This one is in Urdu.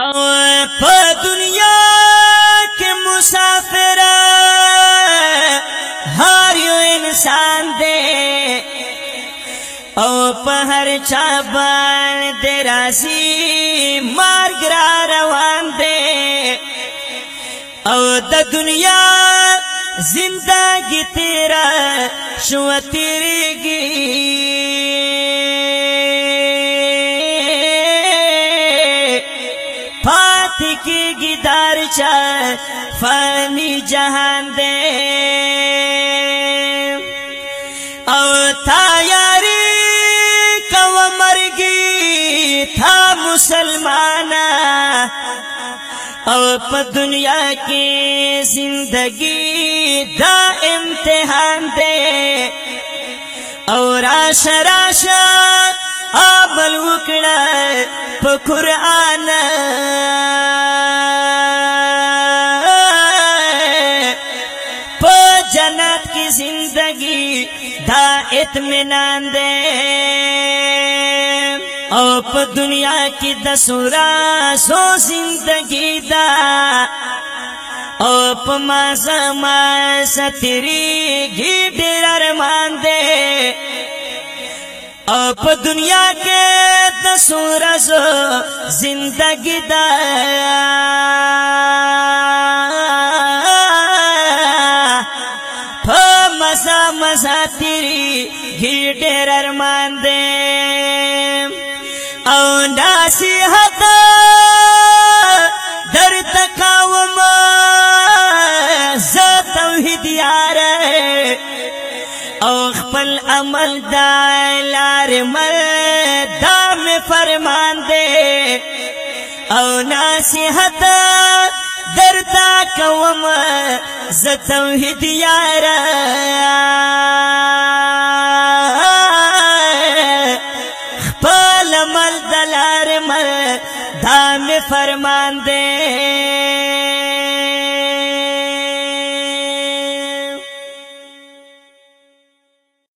او دنیا کې مسافر هر انسان دی او په هر چا باندې راځي مارګ را روان دی او د دنیا زندگی تیرا شو تیریږي گدار چا فانی جہان دے۔ او تیاری کو مرگی، تھا مسلمان او پا دنیا کی زندگی دا امتحان دے۔ اور راش راشا آبل وکڑا پا قرآن۔ جنت کی زندگی دا اطمینان دے۔ او پا دنیا کی دسورا سو زندگی دا۔ او پا مازا مازا تیری گی دیر ارمان دے۔ او پا دنیا کے دسورا سو زندگی دا۔ ساتری هی ډېر ارمان دې او نصیحت در تقاوم ز توحید یار او خپل عمل د لار مردا می فرمان دې او نصیحت در تا کوم ز توحید یار دام فرمان دے